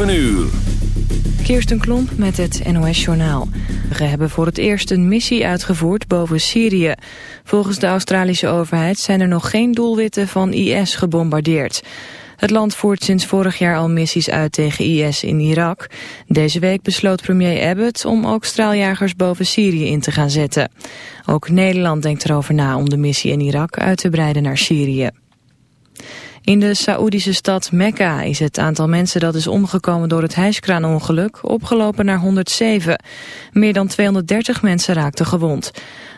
7 uur. Klomp met het NOS-journaal. We hebben voor het eerst een missie uitgevoerd boven Syrië. Volgens de Australische overheid zijn er nog geen doelwitten van IS gebombardeerd. Het land voert sinds vorig jaar al missies uit tegen IS in Irak. Deze week besloot premier Abbott om ook straaljagers boven Syrië in te gaan zetten. Ook Nederland denkt erover na om de missie in Irak uit te breiden naar Syrië. In de Saoedische stad Mekka is het aantal mensen dat is omgekomen door het hijskraanongeluk opgelopen naar 107. Meer dan 230 mensen raakten gewond.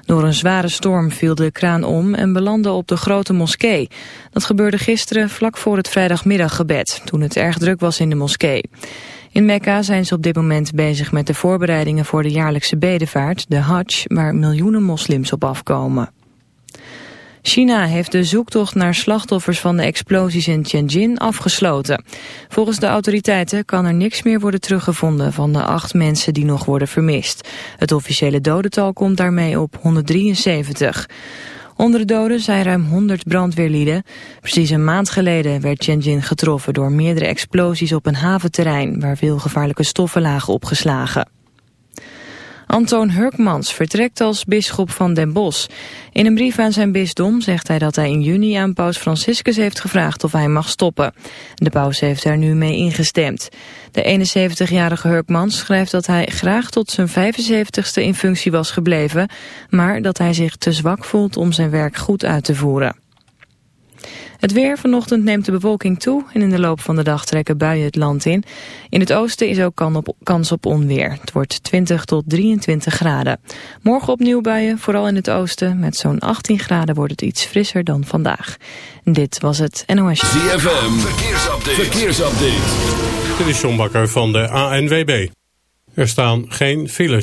Door een zware storm viel de kraan om en belandde op de grote moskee. Dat gebeurde gisteren vlak voor het vrijdagmiddaggebed, toen het erg druk was in de moskee. In Mekka zijn ze op dit moment bezig met de voorbereidingen voor de jaarlijkse bedevaart, de Hajj, waar miljoenen moslims op afkomen. China heeft de zoektocht naar slachtoffers van de explosies in Tianjin afgesloten. Volgens de autoriteiten kan er niks meer worden teruggevonden van de acht mensen die nog worden vermist. Het officiële dodental komt daarmee op 173. Onder de doden zijn ruim 100 brandweerlieden. Precies een maand geleden werd Tianjin getroffen door meerdere explosies op een haventerrein waar veel gevaarlijke stoffen lagen opgeslagen. Antoon Hurkmans vertrekt als bisschop van Den Bosch. In een brief aan zijn bisdom zegt hij dat hij in juni aan paus Franciscus heeft gevraagd of hij mag stoppen. De paus heeft daar nu mee ingestemd. De 71-jarige Hurkmans schrijft dat hij graag tot zijn 75ste in functie was gebleven, maar dat hij zich te zwak voelt om zijn werk goed uit te voeren. Het weer vanochtend neemt de bewolking toe en in de loop van de dag trekken buien het land in. In het oosten is ook kans op onweer. Het wordt 20 tot 23 graden. Morgen opnieuw buien, vooral in het oosten. Met zo'n 18 graden wordt het iets frisser dan vandaag. dit was het NOS. ZFM, verkeersupdate. verkeersupdate. Dit is John Bakker van de ANWB. Er staan geen files.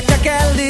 Ecco Maria Cachelli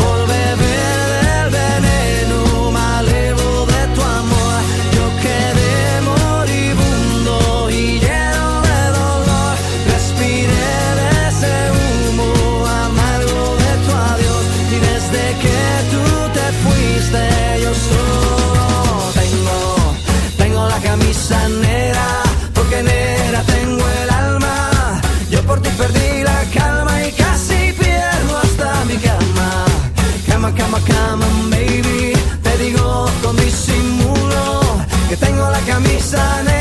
camisa nera.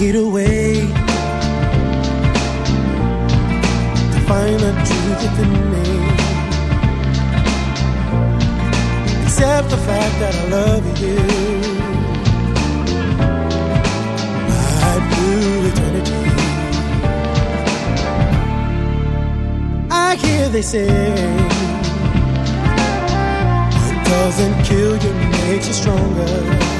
hid away to find the truth within me. Except the fact that I love you. I. I hear they say it doesn't kill you makes you stronger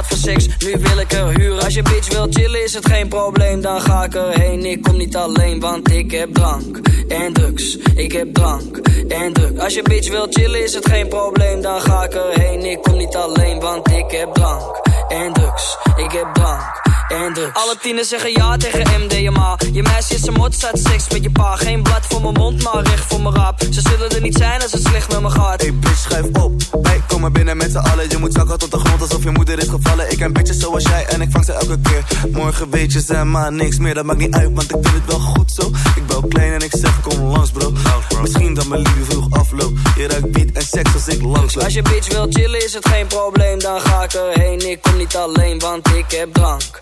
Nu wil ik er huren. Als je bitch wil chillen, is het geen probleem, dan ga ik erheen. Ik kom niet alleen, want ik heb drank en drugs. Ik heb drank en drugs. Als je bitch wil chillen, is het geen probleem, dan ga ik erheen. Ik kom niet alleen, want ik heb drank en drugs. Ik heb drank. Alle tieners zeggen ja tegen MDMA. Je meisje is een mot, staat seks met je pa. Geen blad voor mijn mond, maar recht voor mijn raap. Ze zullen er niet zijn als het slecht met me gaat. Hey bitch, schuif op. Komen binnen met z'n allen. Je moet zakken tot de grond alsof je moeder is gevallen. Ik ken bitches zoals jij en ik vang ze elke keer. Morgen weet je ze maar niks meer, dat maakt niet uit, want ik vind het wel goed zo. Ik ben klein en ik zeg kom langs bro. Misschien dat mijn liefde vroeg afloopt. Je ruikt beat en seks als ik langs loop. Als je bitch wil chillen is het geen probleem, dan ga ik erheen. Ik kom niet alleen, want ik heb drank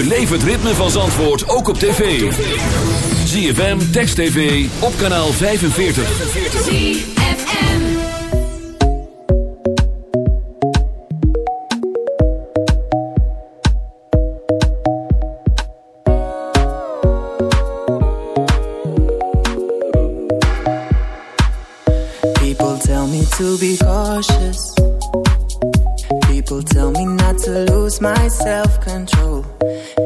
Beleef het ritme van Zandvoort ook op tv. ZFM, Text TV, op kanaal 45. People tell me to be cautious. People tell me not to lose my self control.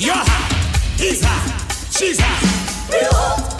You're hot, he's hot, she's hot. We hot.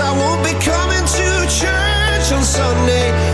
I won't be coming to church on Sunday.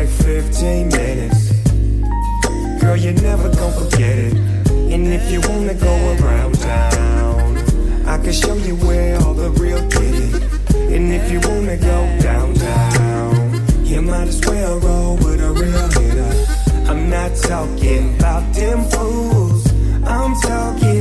like 15 minutes. Girl, you're never gonna forget it. And if you wanna go around town, I can show you where all the real get it. And if you wanna go downtown, you might as well roll with a real hitter. I'm not talking about them fools, I'm talking.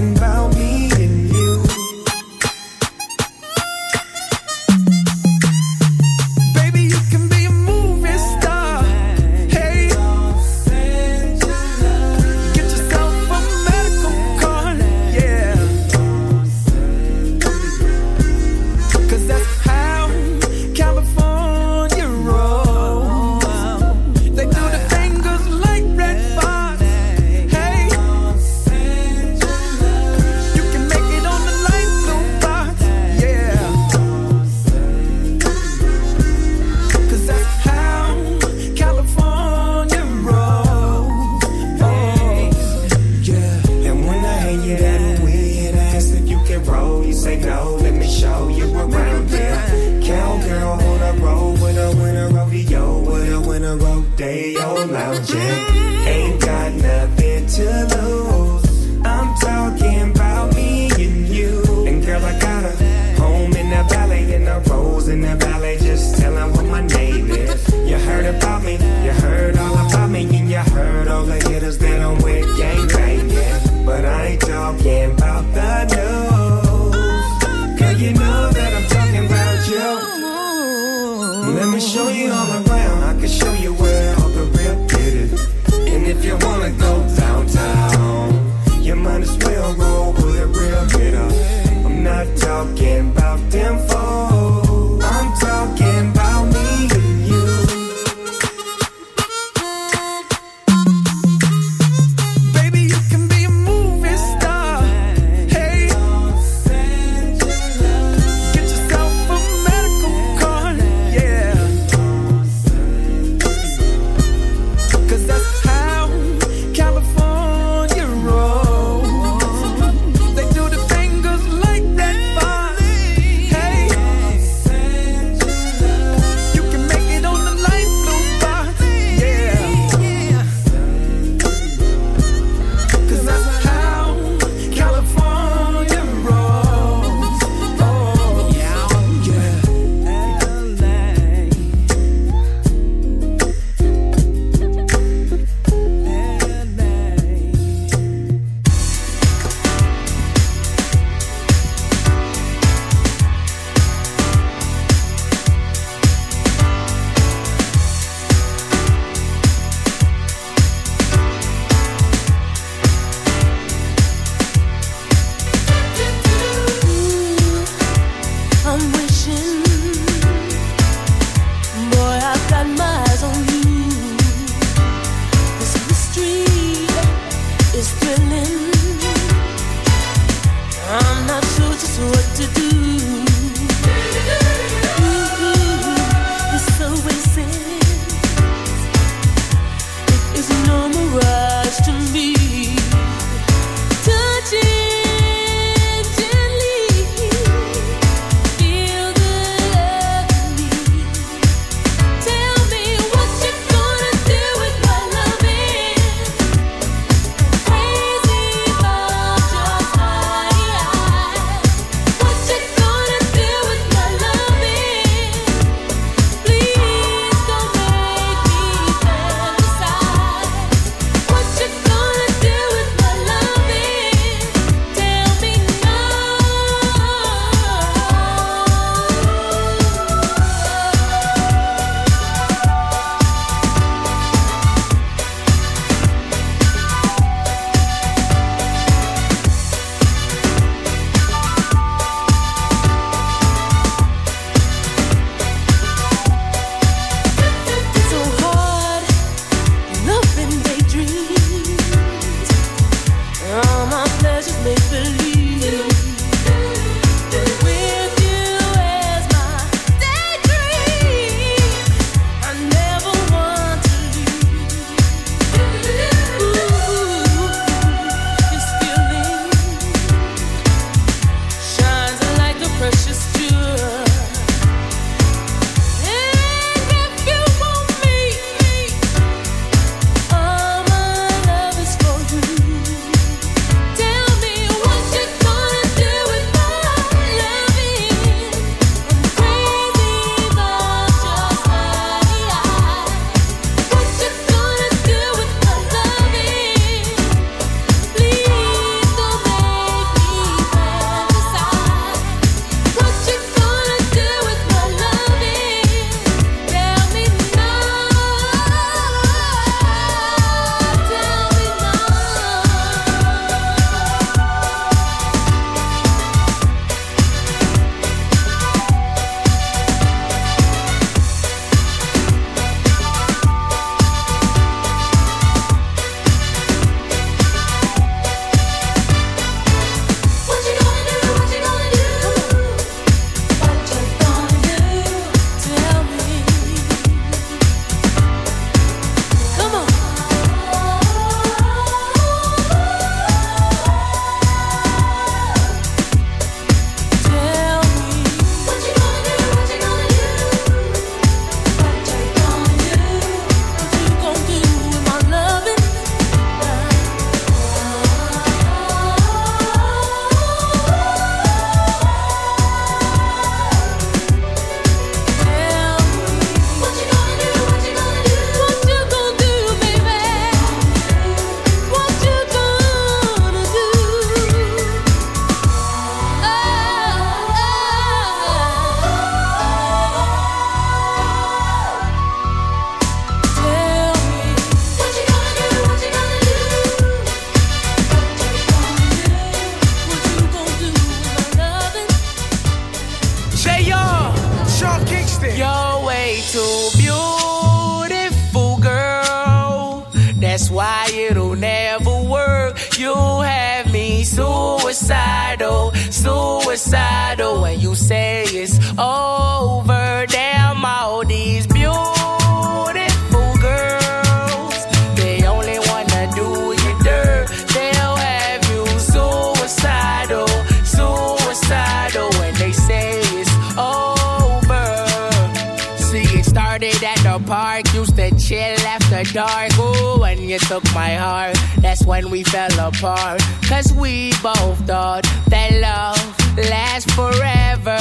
It at the park, used to chill after dark. Ooh, when you took my heart, that's when we fell apart. Cause we both thought that love lasts forever.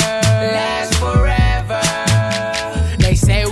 Lasts forever.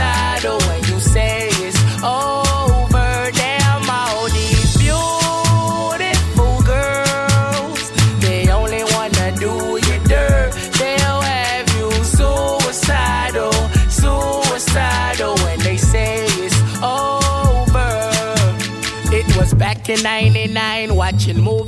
Suicidal when you say it's over. Damn, all these beautiful girls, they only wanna do you dirt. They'll have you suicidal, suicidal when they say it's over. It was back in 99, watching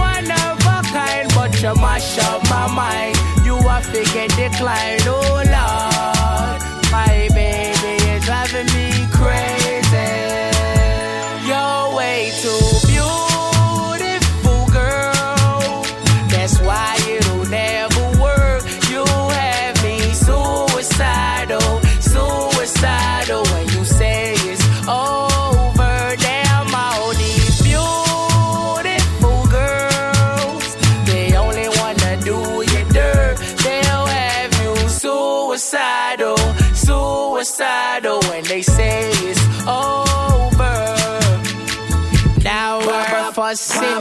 of a but you mash up my mind. You are figure decline. Oh, Lord. My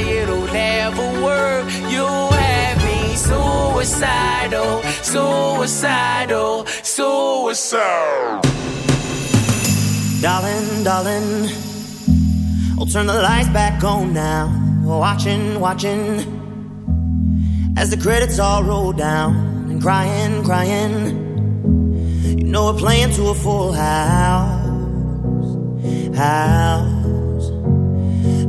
It'll never work. You have me suicidal, suicidal, suicidal. Darling, darling, I'll turn the lights back on now. Watching, watching, as the credits all roll down and crying, crying. You know we're playing to a full house, house.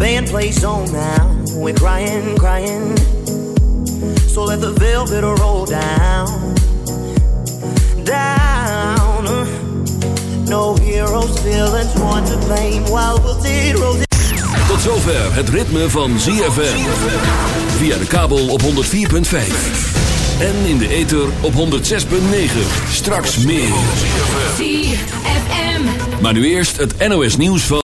band plays on now. We're crying, crying. So let the velvet roll down, down. No heroes, villains, one to blame. While wilted roses. Tot zover het ritme van ZFM. Via de kabel op 104.5. En in de ether op 106.9. Straks meer. ZFM. Maar nu eerst het NOS nieuws van...